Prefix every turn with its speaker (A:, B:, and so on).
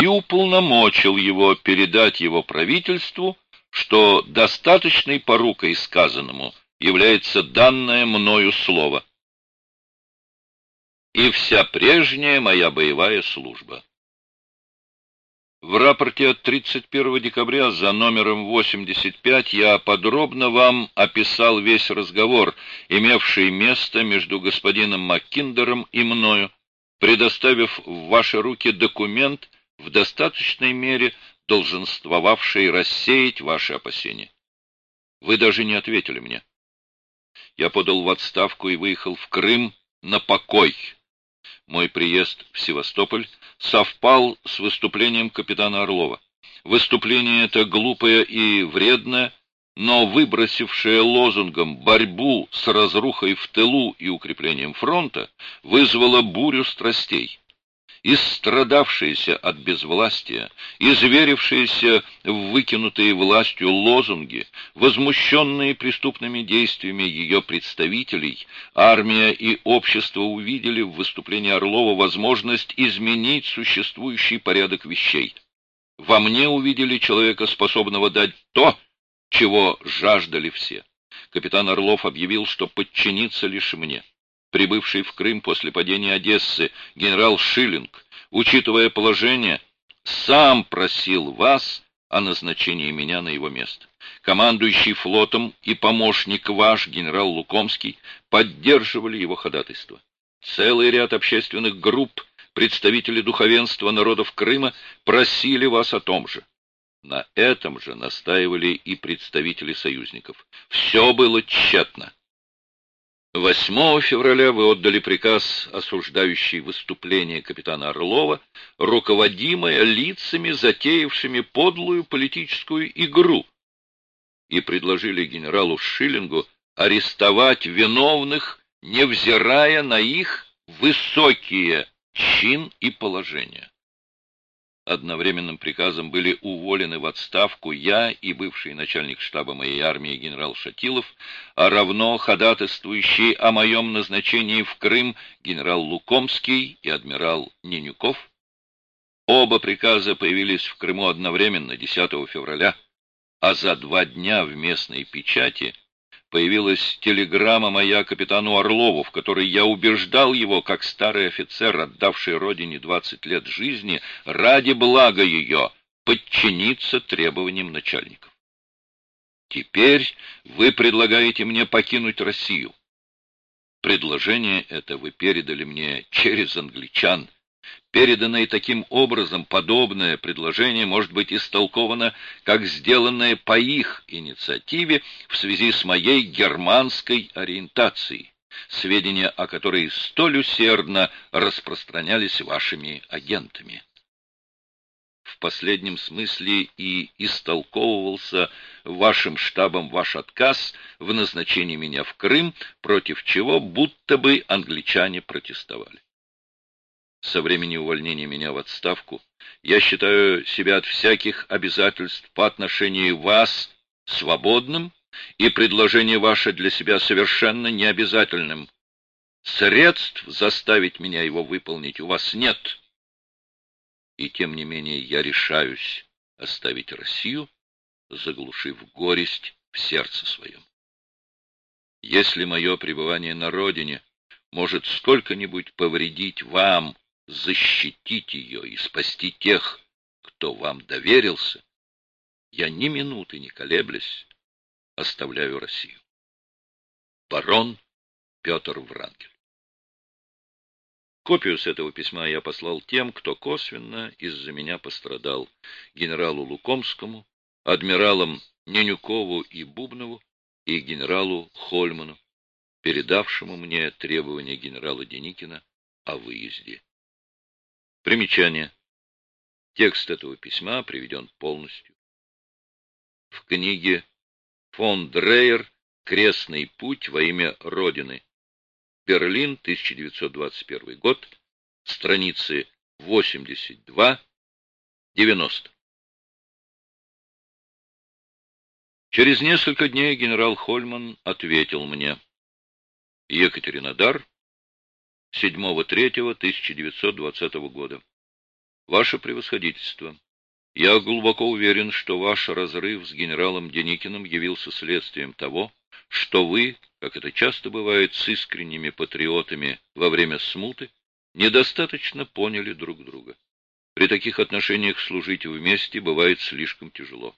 A: и уполномочил его передать его правительству, что достаточной порукой сказанному является данное мною слово и вся прежняя моя боевая служба. В рапорте от 31 декабря за номером 85 я подробно вам описал весь разговор, имевший место между господином Маккиндером и мною, предоставив в ваши руки документ, в достаточной мере долженствовавший рассеять ваши опасения. Вы даже не ответили мне. Я подал в отставку и выехал в Крым на покой. Мой приезд в Севастополь совпал с выступлением капитана Орлова. Выступление это глупое и вредное, но выбросившее лозунгом борьбу с разрухой в тылу и укреплением фронта, вызвало бурю страстей истрадавшиеся от безвластия, изверившиеся в выкинутые властью лозунги, возмущенные преступными действиями ее представителей, армия и общество увидели в выступлении Орлова возможность изменить существующий порядок вещей. Во мне увидели человека, способного дать то, чего жаждали все. Капитан Орлов объявил, что подчинится лишь мне прибывший в Крым после падения Одессы генерал Шиллинг, учитывая положение, сам просил вас о назначении меня на его место. Командующий флотом и помощник ваш, генерал Лукомский, поддерживали его ходатайство. Целый ряд общественных групп, представители духовенства народов Крыма, просили вас о том же. На этом же настаивали и представители союзников. Все было тщетно. 8 февраля вы отдали приказ, осуждающий выступление капитана Орлова, руководимое лицами, затеявшими подлую политическую игру, и предложили генералу Шиллингу арестовать виновных, невзирая на их высокие чин и положение. Одновременным приказом были уволены в отставку я и бывший начальник штаба моей армии генерал Шатилов, а равно ходатайствующий о моем назначении в Крым генерал Лукомский и адмирал Ненюков. Оба приказа появились в Крыму одновременно, 10 февраля, а за два дня в местной печати появилась телеграмма моя капитану Орлову, в которой я убеждал его, как старый офицер, отдавший родине 20 лет жизни, ради блага ее, подчиниться требованиям начальников. Теперь вы предлагаете мне покинуть Россию. Предложение это вы передали мне через англичан, Переданное таким образом подобное предложение может быть истолковано как сделанное по их инициативе в связи с моей германской ориентацией, сведения о которой столь усердно распространялись вашими агентами. В последнем смысле и истолковывался вашим штабом ваш отказ в назначении меня в Крым, против чего будто бы англичане протестовали со времени увольнения меня в отставку, я считаю себя от всяких обязательств по отношению вас свободным и предложение ваше для себя совершенно необязательным. Средств заставить меня его выполнить у вас нет. И тем не менее я решаюсь оставить Россию, заглушив горесть в сердце своем. Если мое пребывание на родине может сколько-нибудь повредить вам, защитить ее и спасти тех, кто вам доверился, я ни минуты не колеблясь оставляю Россию. Барон Петр Врангель Копию с этого письма я послал тем, кто косвенно из-за меня пострадал, генералу Лукомскому, адмиралам Ненюкову и Бубнову и генералу Хольману, передавшему мне требования генерала Деникина о выезде. Примечание. Текст этого письма приведен полностью. В книге фон Дрейер «Крестный путь во имя Родины». Берлин, 1921 год, страницы 82-90. Через несколько дней генерал Хольман ответил мне. Екатеринодар, 7.3.1920 года. Ваше превосходительство, я глубоко уверен, что ваш разрыв с генералом Деникиным явился следствием того, что вы, как это часто бывает с искренними патриотами во время смуты, недостаточно поняли друг друга. При таких отношениях служить вместе бывает слишком тяжело.